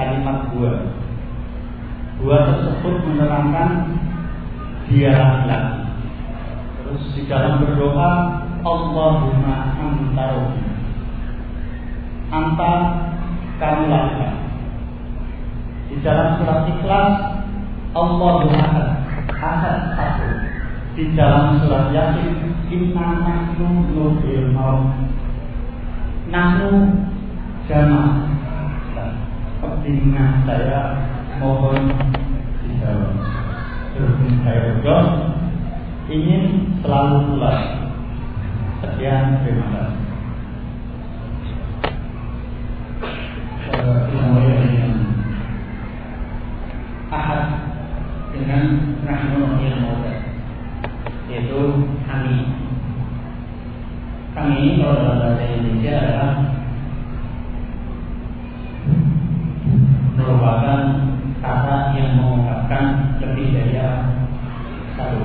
Kalimat dua Dua tersebut menerangkan dia laki-laki Terus di dalam berdoa Allahumma anta Anta kamu laki-laki Di dalam surat Ikhlas Allahu ahad ahad satu. Di dalam surat yasin inna nahnu nuhil maut. Nahnu jama Pentingnya saya mohon dijawab. Berhubung saya berdoa. Ingin selalu pulang. Sekian terima kasih. Ahad dengan nahnu yang yaitu kami. Kami kalau dalam bahasa Indonesia adalah merupakan kata yang mengungkapkan lebih dari satu.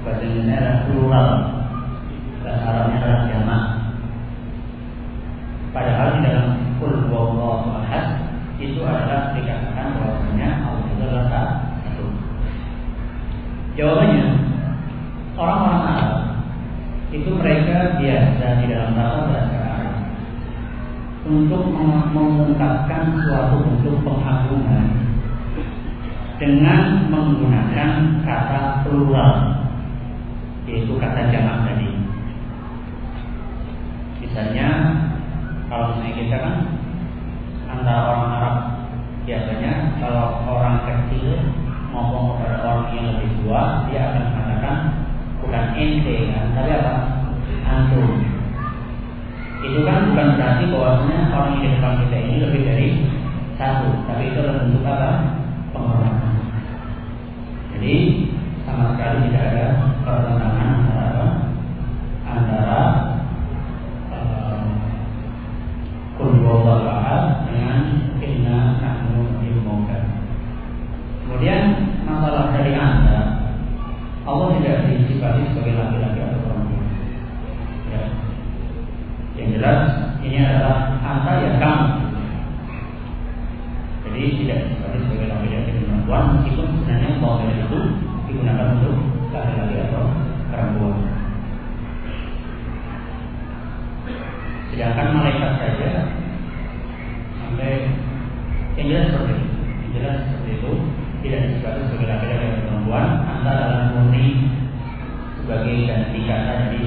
Bahasa Indonesia plural dan Arabnya adalah jamak padahal di dalam kul ahad itu adalah dikatakan bahwasanya Allah itu adalah satu. Jawabannya orang-orang Arab itu mereka biasa di dalam bahasa bahasa Arab untuk mengungkapkan suatu bentuk pengagungan dengan menggunakan kata plural yaitu kata jamak tadi. Misalnya kalau misalnya kita kan antara orang Arab biasanya kalau orang kecil ngomong kepada orang yang lebih tua dia akan mengatakan bukan ente kan tapi apa antum bukan berarti bahwasanya orang yang di depan kita ini lebih dari satu. Tapi itu adalah bentuk apa? Penghormatan. Jadi sama sekali tidak ada pertentangan itu tidak disebutkan sebagai laki-laki dan perempuan, dalam murni sebagai ganti kata dari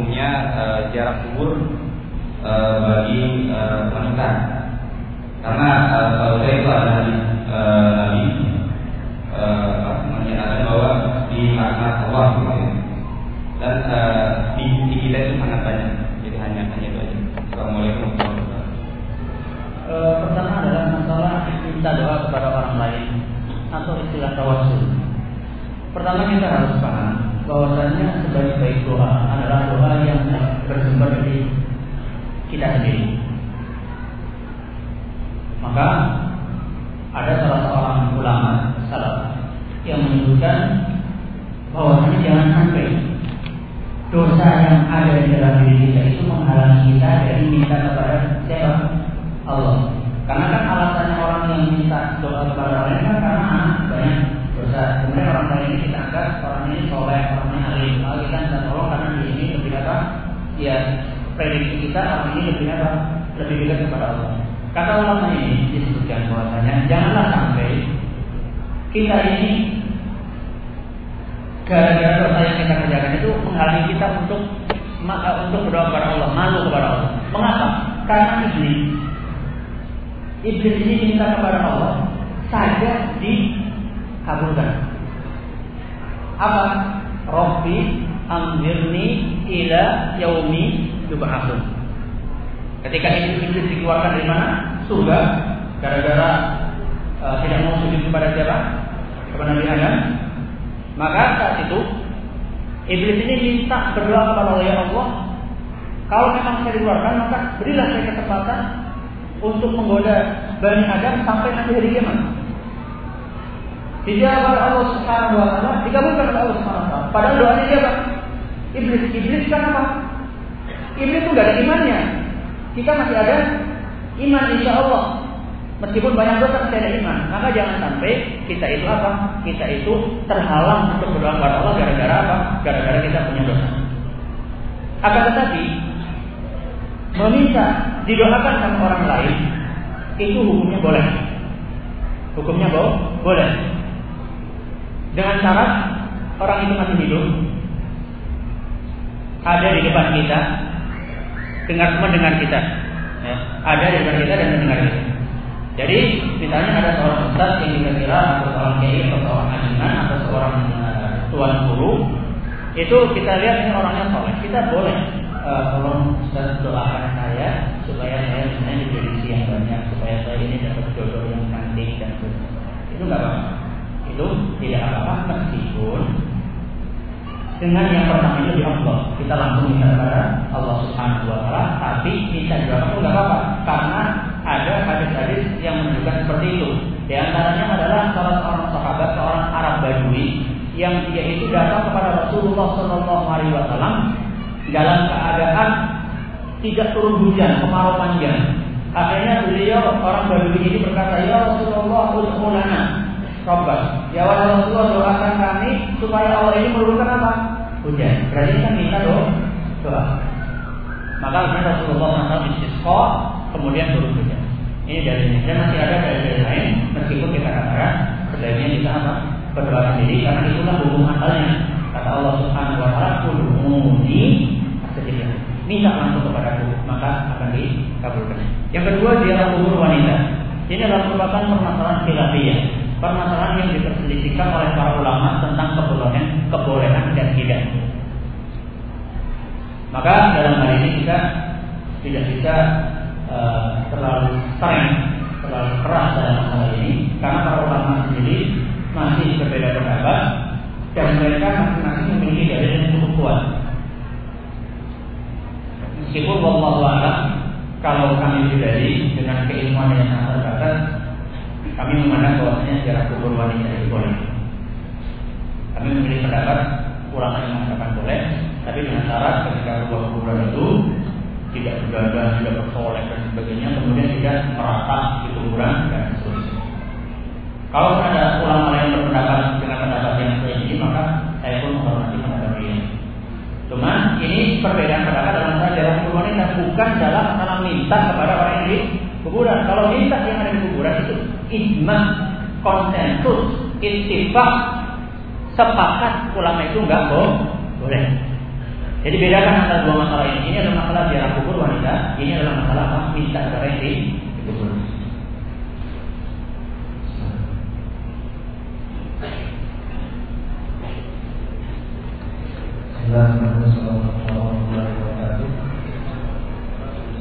hukumnya e, jarak kubur e, bagi e, wanita. Karena uh, kalau saya itu ada di uh, Nabi uh, menyatakan bahwa di rahmat Allah dan uh, di, di kita itu sangat banyak. Jadi hanya hanya itu aja. Assalamualaikum warahmatullahi wabarakatuh. Pertama adalah masalah minta doa kepada orang lain atau istilah tawasul pertama kita harus paham bahwasanya sebaik-baik doa adalah doa yang bersumber dari kita sendiri maka ada salah seorang ulama salaf yang menyebutkan bahwa jangan sampai dosa yang ada di dalam diri kita itu menghalangi kita dari minta kepada siapa? Allah. Karena kan alasannya orang yang minta doa kepada Allah kan karena banyak dosa. Kemudian orang lain ini kita anggap orang ini soleh, ini alim. Lalu kita minta tolong karena di sini lebih apa? Ya prediksi kita orang ini lebih apa? Lebih dekat kepada Allah. Kata ulama ini disebutkan bahwasanya janganlah sampai kita ini gara-gara dosa yang kita kerjakan itu menghalangi kita untuk eh, untuk berdoa kepada Allah, malu kepada Allah. Mengapa? Karena iblis. Iblis ini minta kepada Allah saja dikabulkan. Apa? Robbi anzirni ila yaumi yub'atsun. Ketika iblis dikeluarkan dari mana? Surga gara-gara uh, tidak mau sujud kepada siapa? Kepada Nabi Adam maka saat itu iblis ini minta berdoa kepada Allah ya Allah, kalau memang saya dikeluarkan maka berilah saya kesempatan untuk menggoda Bani Adam sampai nanti hari kiamat. Dijawab Allah Subhanahu wa taala, dikabulkan Allah Subhanahu. Padahal doanya dia apa? Iblis, iblis kan apa? Iblis itu gak ada imannya. Kita masih ada iman insya Allah. Meskipun banyak dosa tidak ada iman, maka jangan sampai kita itu apa? Kita itu terhalang untuk berdoa kepada Allah gara-gara apa? Gara-gara kita punya dosa. Akan tetapi meminta didoakan sama orang lain itu hukumnya boleh. Hukumnya boleh. Dengan syarat orang itu masih hidup, ada di depan kita, dengar semua dengar kita, ya, ada di depan kita dan mendengar kita. Jadi misalnya ada seorang ustaz yang kita kira atau seorang kiai atau seorang ajiman atau seorang uh, tuan guru itu kita lihat ini orangnya soleh. Kita boleh uh, tolong ustaz doakan saya supaya saya misalnya diberi yang banyak supaya saya ini dapat jodoh yang cantik dan itu nggak apa-apa. Itu tidak apa-apa dengan yang pertama itu di Allah kita langsung kepada Allah Subhanahu Wa Taala tapi minta juga pun nggak apa-apa karena ada hadis-hadis yang menunjukkan seperti itu. Di antaranya adalah salah seorang sahabat, seorang Arab Badui yang dia itu datang kepada Rasulullah Shallallahu Alaihi Wasallam dalam keadaan tidak turun hujan, kemarau panjang. Akhirnya beliau orang Badui ini berkata, Ya Rasulullah, udhulana Rabbak. Ya Rasulullah doakan kami supaya Allah ini menurunkan apa? Hujan. Berarti kan minta doa. doa. Maka Rasulullah SAW istisqa kemudian turun hujan. Ini dalilnya. Dan masih ada dalil-dalil lain meskipun kita katakan dalilnya kita apa? Berdoa sendiri karena itulah hukum asalnya. Kata Allah Subhanahu wa taala, "Kulumuni sedikit." Minta langsung kepada aku, maka akan dikabulkan. Yang kedua, dia umur wanita. Ini adalah merupakan permasalahan khilafiyah. Permasalahan yang diperselisihkan oleh para ulama tentang kebolehan, kebolehan dan tidak. Maka dalam hal ini kita tidak bisa Eh, terlalu streng, terlalu keras dalam masalah ini karena para ulama sendiri masih berbeda pendapat dan mereka masing-masing memiliki dalil yang cukup kuat. Meskipun Allah kalau kami pribadi dengan keilmuan yang sangat terbatas, kami memandang bahwasanya sejarah kubur wanita itu boleh. Kami memilih pendapat ulama yang mengatakan boleh, tapi dengan syarat ketika sebuah kuburan itu tidak beribadah, tidak bersolek dan sebagainya, kemudian tidak merata di kuburan dan seterusnya. Kalau ada ulama lain berpendapat dengan pendapat yang seperti ini, maka saya pun menghormati pendapat ini. Cuma ini perbedaan pendapat dalam masalah dalam kuburan ini bukan dalam masalah minta kepada orang yang di kuburan. Kalau minta yang ada di kuburan itu ijma, konsensus, ittifaq, sepakat ulama itu enggak boleh. Jadi bedakan antara dua masalah ini. Ini adalah masalah ziarah kubur wanita. Ini adalah masalah? Minta yang di kubur.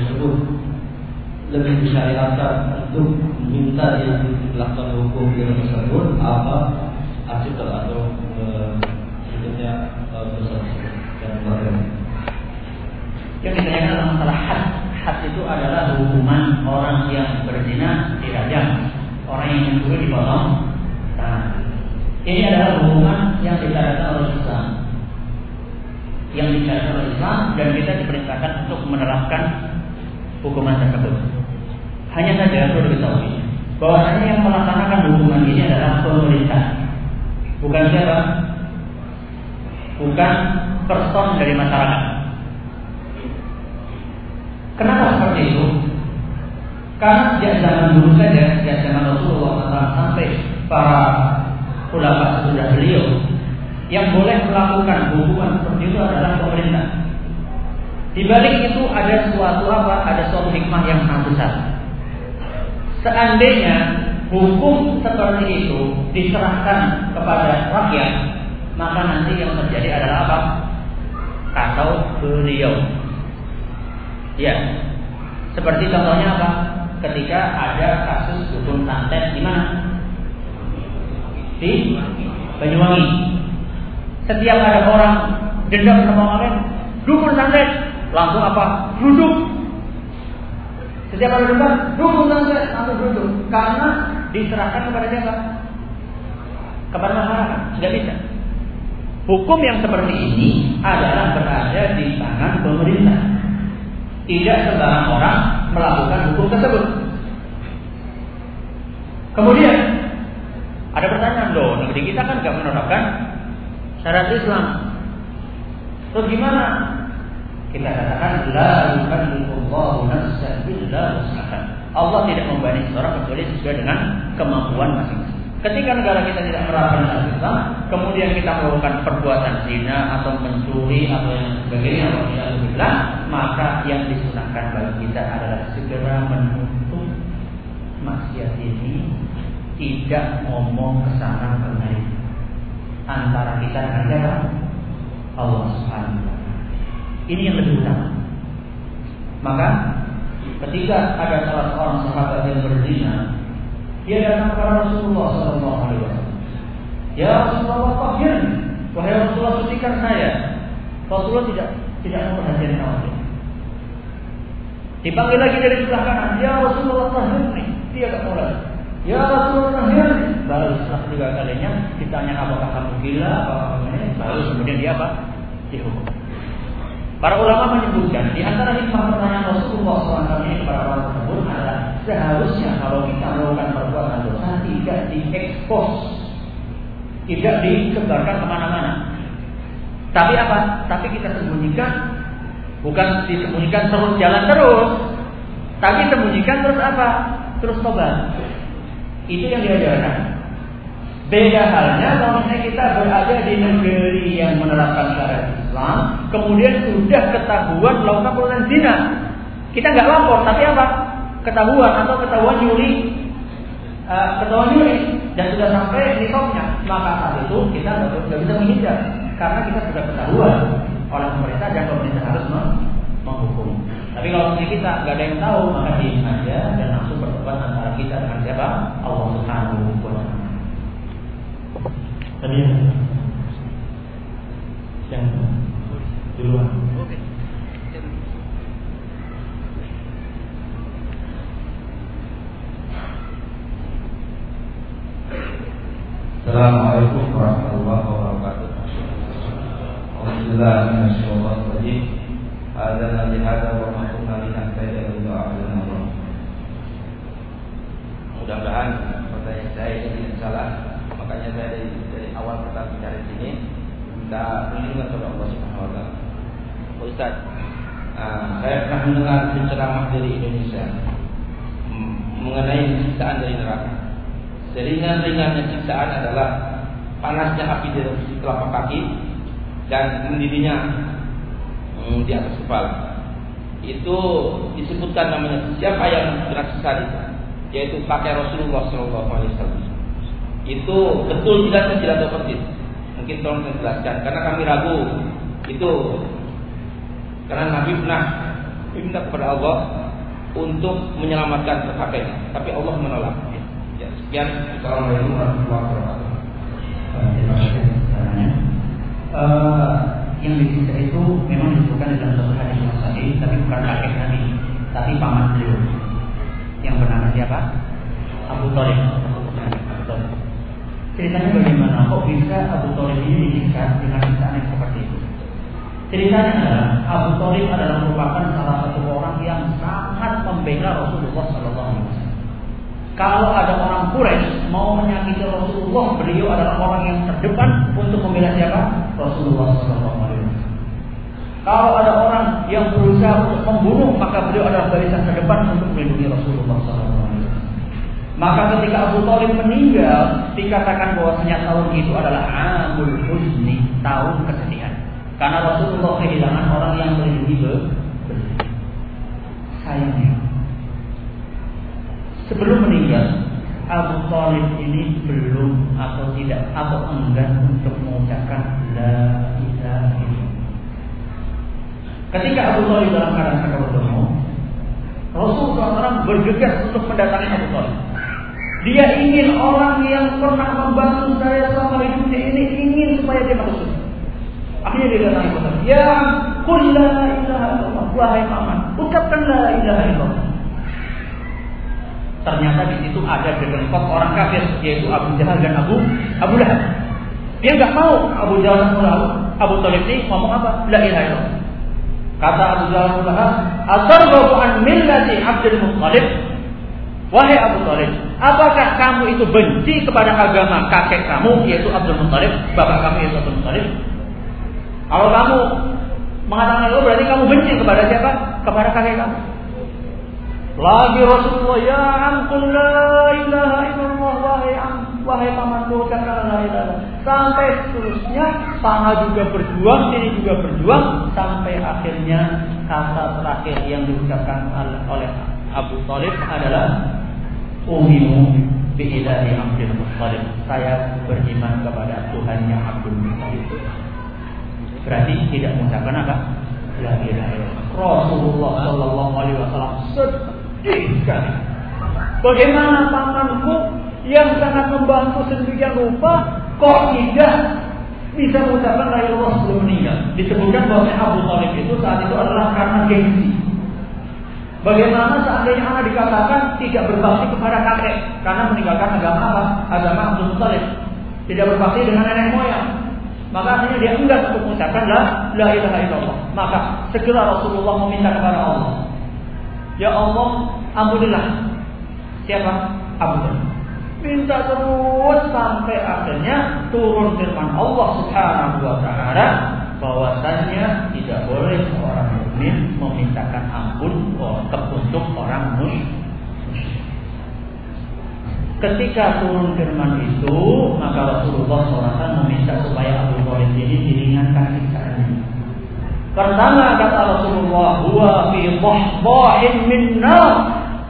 tersebut lebih disyariatkan untuk meminta dia dilakukan hukum dia tersebut apa asyik atau berikutnya eh, dosa dan bagaimana? Yang ditanyakan adalah masalah had. Had itu adalah hukuman orang yang berzina dirajam, orang yang mencuri dipotong tangan. Ini adalah hukuman yang disyariatkan oleh Islam. Yang disyariatkan oleh Islam dan kita diperintahkan untuk menerapkan hukuman tersebut. Hanya saja perlu diketahui bahwasanya yang melaksanakan hukuman ini adalah pemerintah, bukan siapa? Bukan person dari masyarakat. Kenapa seperti itu? Karena sejak zaman dulu saja, sejak zaman Rasulullah SAW sampai para ulama sesudah beliau, yang boleh melakukan hubungan seperti itu adalah pemerintah. Di balik itu ada suatu apa? Ada suatu hikmah yang sangat besar. Seandainya hukum seperti itu diserahkan kepada rakyat, maka nanti yang terjadi adalah apa? Kata beliau, Ya, seperti contohnya apa? Ketika ada kasus hukum santet di mana? Di Banyuwangi. Setiap ada orang dendam sama orang dukun santet, langsung apa? Duduk. Setiap ada dukun santet, langsung duduk. Karena diserahkan kepada siapa? Kepada masyarakat. Tidak bisa. Hukum yang seperti ini adalah berada di tangan pemerintah. Tidak sembarang orang melakukan hukum tersebut. Kemudian ada pertanyaan loh, negeri kita kan nggak menerapkan syarat Islam. Terus gimana? Kita katakan la yukallifullahu nafsan illa wus'aha. Allah tidak membanding seorang kecuali sesuai dengan kemampuan masing-masing. Ketika negara kita tidak menerapkan Islam, kemudian kita melakukan perbuatan zina atau mencuri atau yang sebagainya, maka yang disunahkan bagi kita adalah segera menutup maksiat ini, tidak ngomong ke sana kemari antara kita dengan Allah Subhanahu Ini yang lebih utama. Maka ketika ada salah seorang sahabat yang berzina, dia datang kepada Rasulullah Sallallahu Alaihi Wasallam. Ya Rasulullah tahir, wahai Rasulullah sucikan saya. Rasulullah tidak tidak memperhatikan kamu. Dipanggil lagi dari sebelah kanan, ya Rasulullah tahir dia tak mau lagi. Ya Rasulullah tahir baru setelah tiga kalinya ditanya apakah kamu gila, apakah kamu ini, baru kemudian dia apa? Dihukum. Para ulama menyebutkan di antara hikmah pertanyaan Rasulullah SAW ini kepada orang tersebut adalah seharusnya kalau kita melakukan perbuatan dosa tidak diekspos, tidak disebarkan ke mana-mana. Tapi apa? Tapi kita sembunyikan, bukan disembunyikan terus jalan terus, tapi sembunyikan terus apa? Terus tobat. Itu yang diajarkan. Beda halnya kalau kita berada di negeri yang menerapkan syariat Islam, kemudian sudah ketahuan melakukan perbuatan zina. Kita nggak lapor, tapi apa? Ketahuan atau ketahuan nyuri, uh, ketahuan nyuri dan sudah sampai nisabnya, maka saat itu kita nggak bisa menghindar karena kita sudah ketahuan oleh pemerintah dan pemerintah harus menghukum. Tapi kalau misalnya kita nggak ada yang tahu, maka diam aja dan langsung bertobat antara kita dengan siapa? Allah Subhanahu wa Taala. Tadi yang yang duluan. Assalamualaikum warahmatullahi wabarakatuh. Alhamdulillah minasyaitonir rajim. Adana li hada wa ma kunna linahtadiya laula Allah. Mudah-mudahan pertanyaan saya ini tidak salah. Makanya saya dari, dari awal kita bicara di sini minta perlindungan kepada Allah Subhanahu wa taala. Ustaz, uh, saya pernah mendengar ceramah dari Indonesia mengenai siksaan dari neraka. Seringan-ringannya siksaan adalah panasnya api di telapak kaki dan mendidihnya hmm, di atas kepala. Itu disebutkan namanya siapa yang kena siksa itu. yaitu pakai Rasulullah Wasallam. Itu betul tidak tidak tahu persis. Mungkin tolong saya jelaskan karena kami ragu itu karena Nabi pernah minta kepada Allah untuk menyelamatkan kakeknya, tapi Allah menolak. Ya, sekian. Assalamualaikum warahmatullahi wabarakatuh. Terima kasih uh, yang disiksa itu memang disebutkan dalam satu hadis yang sahih, tapi bukan kakek Nabi, tapi paman beliau yang bernama siapa? Abu Thalib. Abu Thalib. Ceritanya bagaimana? Kok bisa Abu Thalib ini disiksa dengan siksaan yang seperti itu? Ceritanya adalah Abu Thalib adalah merupakan salah satu orang yang sangat membela Rasulullah Sallallahu Alaihi Wasallam. Kalau ada orang Quraisy mau menyakiti Rasulullah, beliau adalah orang yang terdepan untuk membela siapa? Rasulullah SAW. Kalau ada orang yang berusaha untuk membunuh, maka beliau adalah barisan terdepan untuk melindungi Rasulullah SAW. Maka ketika Abu Talib meninggal, dikatakan bahwasanya tahun itu adalah Amul Husni, tahun kesedihan. Karena Rasulullah kehilangan orang yang melindungi beliau. Sayangnya, Sebelum meninggal, Abu Talib ini belum atau tidak atau enggan untuk mengucapkan La ilaha. Ketika Abu Talib dalam keadaan sakaratul maut, Rasulullah SAW bergegas untuk mendatangi Abu Talib. Dia ingin orang yang pernah membantu saya selama hidupnya ini ingin supaya dia masuk Akhirnya dia Talib. Ya, kul la ilaha illallah. Wahai paman, ucapkan la ilaha illallah. Ternyata di situ ada dedengkot orang kafir yaitu Abu Jahal dan Abu Abu Lahab. Dia nggak mau Abu Jahal dan Abu Lahab. Abu Talib ini ngomong apa? La ilaha illallah. Kata Abu Jahal Abu Lahab, "Atarghabu an millati Abdul Muttalib?" Wahai Abu Talib, apakah kamu itu benci kepada agama kakek kamu yaitu Abdul Muttalib, bapak kamu yaitu Abdul Muttalib? Kalau kamu mengatakan itu berarti kamu benci kepada siapa? Kepada kakek kamu. Lagi Rasulullah ya ampun la ilaha illallah wahai am wahai pamanku katakan la ilaha sampai seterusnya sama juga berjuang ini juga berjuang sampai akhirnya kata terakhir yang diucapkan oleh Abu Talib adalah umimu bi ilahi Abdul Muttalib saya beriman kepada Tuhannya Abdul Muttalib berarti tidak mengucapkan apa la ilaha Rasulullah sallallahu alaihi wasallam sekali. Bagaimana pamanku yang sangat membantu sedemikian rupa kok tidak bisa mengucapkan la ilaha sebelum. Disebutkan bahwa Abu Thalib itu saat itu adalah karena gengsi. Bagaimana seandainya anak dikatakan tidak berbakti kepada kakek karena meninggalkan agama apa? Agama Abdul Muthalib. Tidak berbakti dengan nenek moyang. Maka akhirnya dia enggak untuk mengucapkan la, la ilaha illallah. Maka segera Rasulullah meminta kepada Allah Ya Allah, ampunilah. Siapa? Abu Minta terus sampai akhirnya turun firman Allah Subhanahu wa taala bahwasanya tidak boleh seorang mukmin memintakan ampun untuk orang musyrik. Ketika turun firman itu, maka Rasulullah SAW meminta supaya Abu Talib ini diringankan siksaannya. Pertama kata Rasulullah, huwa fi dhahdahin min.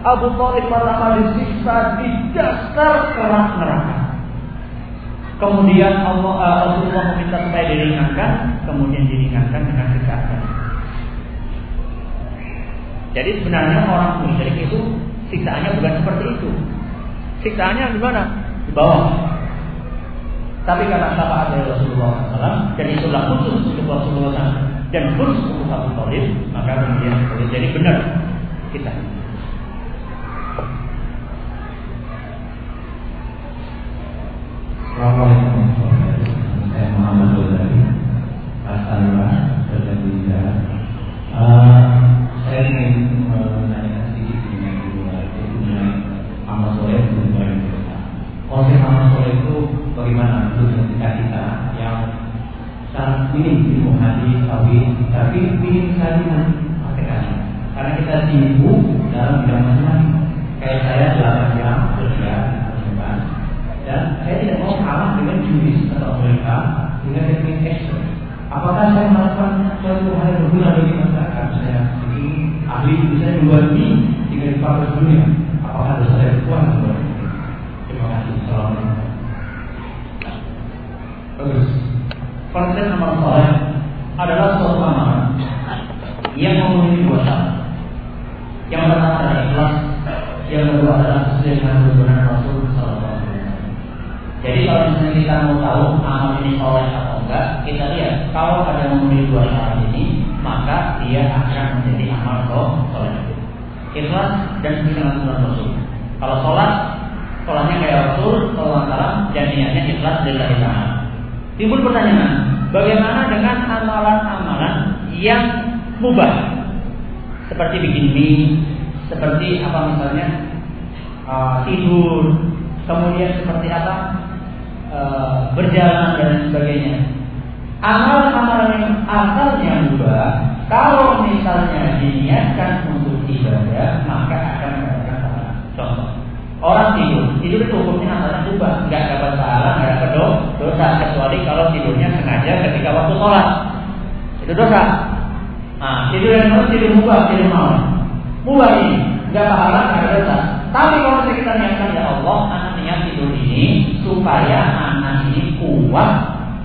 Abu Thalib pertama disiksa di dasar kerak neraka. Kemudian Allah uh, Rasulullah meminta supaya diringankan, kemudian diringankan dengan siksaan. Jadi sebenarnya orang musyrik itu siksaannya bukan seperti itu. Siksaannya di mana? Di bawah. Tapi karena syafaat dari Rasulullah SAW, dan itulah khusus untuk Rasulullah SAW dan khusus untuk Abu Talib maka kemudian boleh jadi benar kita Assalamualaikum kita mau tahu amal ini soleh atau enggak, kita lihat kalau ada memenuhi dua syarat ini, maka dia akan menjadi amal soleh. Ikhlas dan dengan sunnah Rasul. Kalau sholat, sholatnya kayak Rasul Sallallahu Alaihi dan niatnya ikhlas dari Ta'ala. Timbul pertanyaan, bagaimana dengan amalan-amalan yang mubah? Seperti bikin mie, seperti apa misalnya uh, tidur, kemudian seperti apa uh, berjalan dan sebagainya. Amal-amal yang asalnya mubah, kalau misalnya diniatkan untuk ibadah, maka akan mendapatkan pahala. Contoh, orang tidur, tidur itu hukumnya asalnya mubah, nggak dapat pahala, nggak dapat dosa, kecuali kalau tidurnya sengaja ketika waktu sholat. Itu dosa. Nah, tidur yang harus tidur mubah, tidur malam. Mubah ini, nggak pahala, nggak dosa. Tapi kalau kita niatkan ya Allah, niat tidur ini supaya anak ini kuat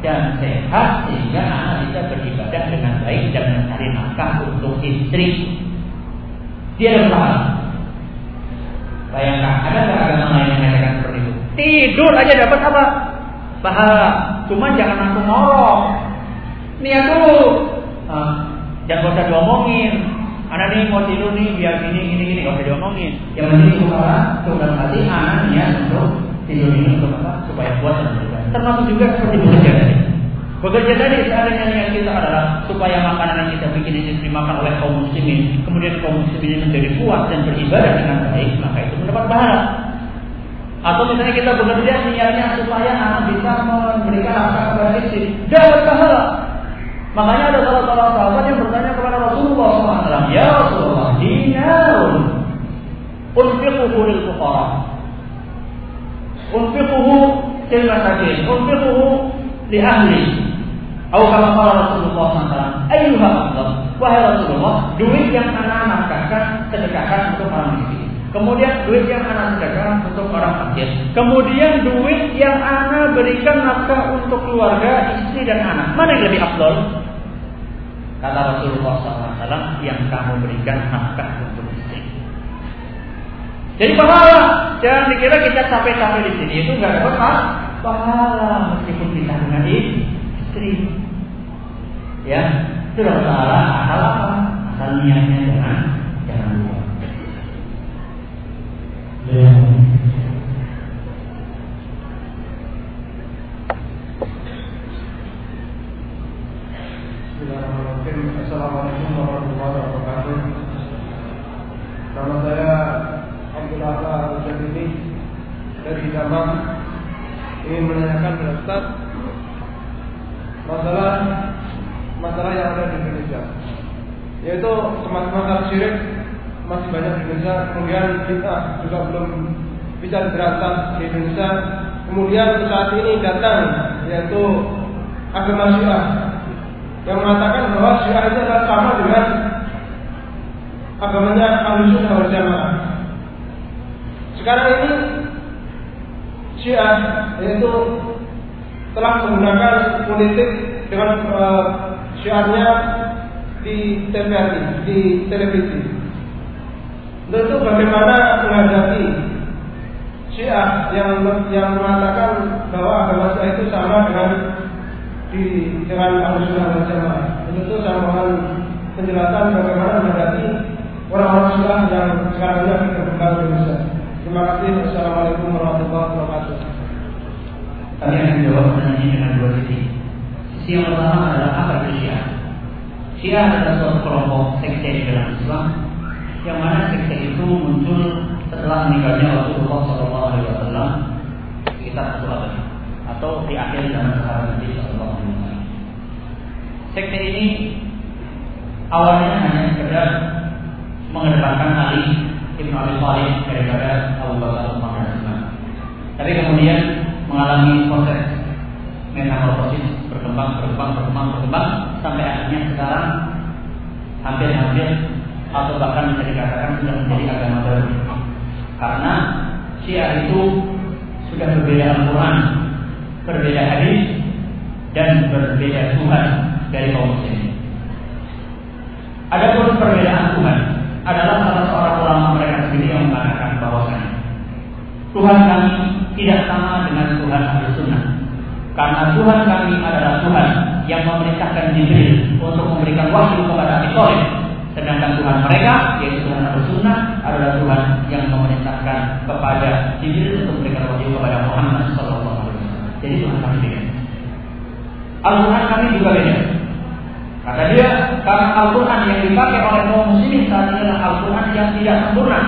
dan sehat sehingga anak bisa beribadah dengan baik dan mencari nafkah untuk istri. Dia pahala. Bayangkan, ada nggak agama lain yang mengatakan seperti itu? Tidur aja dapat apa? Pahala. Cuma jangan langsung ngorok. Niat dulu. Nah, jangan usah diomongin. Anak ini mau tidur nih biar gini gini gini gak usah diomongin. Yang penting? Sudah hati anak niat untuk tidur ini untuk apa? Supaya kuat dan berubah. Termasuk juga seperti bekerja tadi. Bekerja tadi seandainya niat kita adalah supaya makanan yang kita bikin ini dimakan oleh kaum muslimin, kemudian kaum muslimin menjadi kuat dan beribadah dengan baik, maka itu mendapat pahala. Atau misalnya kita bekerja niatnya supaya anak bisa memberikan nafkah kepada istri, dapat pahala. Makanya ada salah seorang sahabat yang bertanya Ya Rasulullah, dinarun unfiquhu lil fuqara. Unfiquhu lil masakin, unfiquhu li ahli. Atau kama qala Rasulullah SAW, ayyuha. Wahai Rasulullah, duit yang anak nafkahkan sedekahkan untuk orang miskin. Kemudian duit yang anak sedekahkan untuk orang fakir. Kemudian duit yang anak berikan nafkah untuk keluarga, istri dan anak. Mana yang lebih afdal? Kata Rasulullah SAW yang kamu berikan nafkah untuk istri. Jadi pahala. Jangan dikira kita capek-capek di sini itu nggak dapat pahala meskipun kita dengan istri. Ya, itu pahala? Asal niatnya jangan jangan lupa. Assalamualaikum warahmatullahi wabarakatuh. Nama saya Abdullah Al ini dari Damang ingin menanyakan kepada Ustaz masalah masalah yang ada di Indonesia, yaitu masalah syirik masih banyak di Indonesia, kemudian kita juga belum bisa diberantas di Indonesia. Kemudian saat ini datang yaitu agama Syiah yang mengatakan bahwa Syiah itu adalah sama dengan agamanya Ahlus Sunnah wal Jamaah. Sekarang ini Syiah yaitu telah menggunakan politik dengan uh, syiarnya di TVRI, di televisi. Itu bagaimana menghadapi Syiah yang yang mengatakan bahwa agama Syiah itu sama dengan di dengan Ahlus Sunnah wal Jamaah. Saya mohon penjelasan bagaimana menghadapi orang-orang Syiah yang sekarang ini akan terbuka di Indonesia. Terima kasih. Assalamualaikum warahmatullahi wabarakatuh. Kami akan jawab pertanyaan dengan dua sisi. Sisi yang pertama adalah apa itu Syiah? Syiah adalah suatu kelompok sekte di dalam Islam yang mana sekte itu muncul setelah meninggalnya Rasulullah SAW sekitar satu abad atau di akhir zaman sahabat Nabi SAW. Sekte ini awalnya hanya sekedar mengedepankan Ali Ibn Abi Thalib daripada Abu Bakar Umar dan Tapi kemudian mengalami proses metamorfosis berkembang, berkembang, berkembang, berkembang sampai akhirnya sekarang hampir-hampir atau bahkan bisa dikatakan sudah menjadi agama baru. Karena Syiah itu sudah berbeda Al-Quran, berbeda hadis, dan berbeda Tuhan dari kaum muslimin. Adapun perbedaan Tuhan adalah salah seorang ulama mereka sendiri yang mengatakan bahwasanya Tuhan kami tidak sama dengan Tuhan Ahli Sunnah. Karena Tuhan kami adalah Tuhan yang memerintahkan Jibril untuk memberikan wahyu kepada Abi Thalib. Sedangkan Tuhan mereka, yaitu Tuhan Ahli Sunnah, adalah Tuhan yang memerintahkan kepada Jibril untuk memberikan wahyu kepada Muhammad Sallallahu Alaihi Wasallam. Jadi Tuhan kami beda. Al-Quran kami juga beda. Kata dia, karena Al-Quran yang dipakai oleh kaum muslimin saat ini adalah Al-Quran yang tidak sempurna,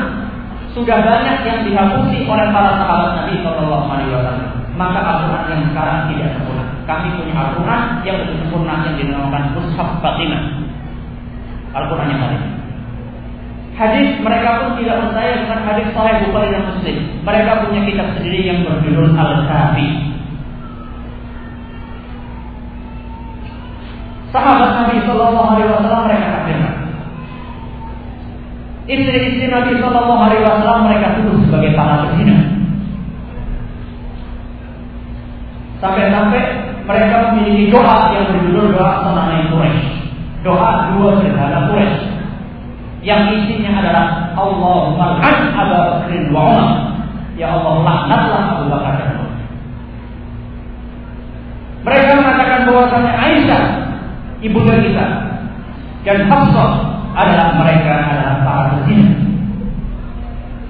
sudah banyak yang dihapusi oleh para sahabat Nabi Shallallahu Alaihi Wasallam. Maka Al-Quran yang sekarang tidak sempurna. Kami punya Al-Quran yang lebih sempurna yang dinamakan Mushaf Fatimah. Al-Quran yang tadi. Hadis mereka pun tidak percaya dengan hadis Sahih Bukhari dan Muslim. Mereka punya kitab sendiri yang berjudul Al-Kafi. Sahabat Nabi Shallallahu Alaihi Wasallam mereka kafirkan. Istri-istri Nabi Shallallahu Alaihi Wasallam mereka tuduh sebagai para pezina. Sampai-sampai mereka memiliki doa yang berjudul doa Sanai Quraisy. Doa dua sederhana Quraisy yang isinya adalah Allahumma an Abu Bakr wa Umar. Ya Allah laknatlah Abu Bakar dan Umar. Mereka mengatakan bahwasanya Aisyah ibu kita dan Hafsah adalah mereka adalah para pezina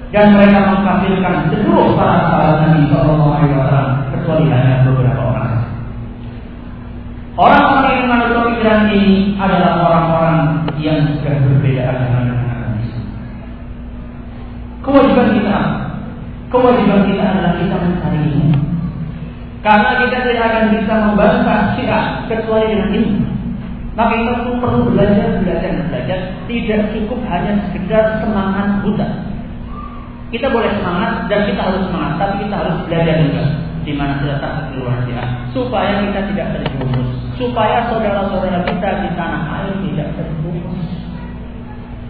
dan mereka mengkafirkan seluruh para sahabat Nabi Shallallahu Alaihi Wasallam kecuali hanya beberapa orang. Orang-orang pemikiran ini adalah orang-orang yang sudah berbeda agama dengan agama Kewajiban kita, kewajiban kita adalah kita mencari ilmu. Karena kita tidak akan bisa membantah syiah kecuali dengan ilmu. Maka kita perlu belajar, belajar, belajar. Tidak cukup hanya sekedar semangat buta. Kita boleh semangat dan kita harus semangat, tapi kita harus belajar juga di mana terletak keluar supaya kita tidak terjerumus, supaya saudara-saudara kita di tanah air tidak terjerumus.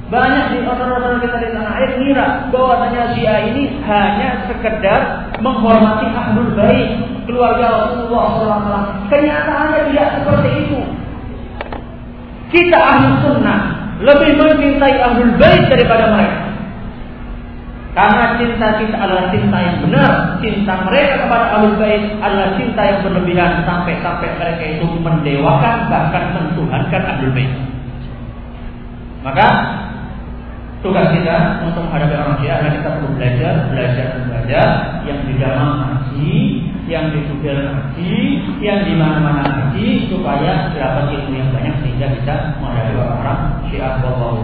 Banyak di saudara-saudara kita di tanah air mengira bahwasanya dia ini hanya sekedar menghormati ahlul bait keluarga Rasulullah SAW. Kenyataannya tidak seperti itu. Kita ahli sunnah lebih mencintai ahlul bait daripada mereka. Karena cinta kita adalah cinta yang benar, cinta mereka kepada ahlul bait adalah cinta yang berlebihan sampai-sampai mereka itu mendewakan bahkan mentuhankan ahlul bait. Maka tugas kita untuk menghadapi orang Syiah adalah kita perlu belajar, belajar, belajar yang di dalam ngaji, yang di Google ngaji, yang di mana-mana ngaji supaya dapat ilmu yang banyak sehingga bisa menghadapi orang-orang Syiah. Bahwa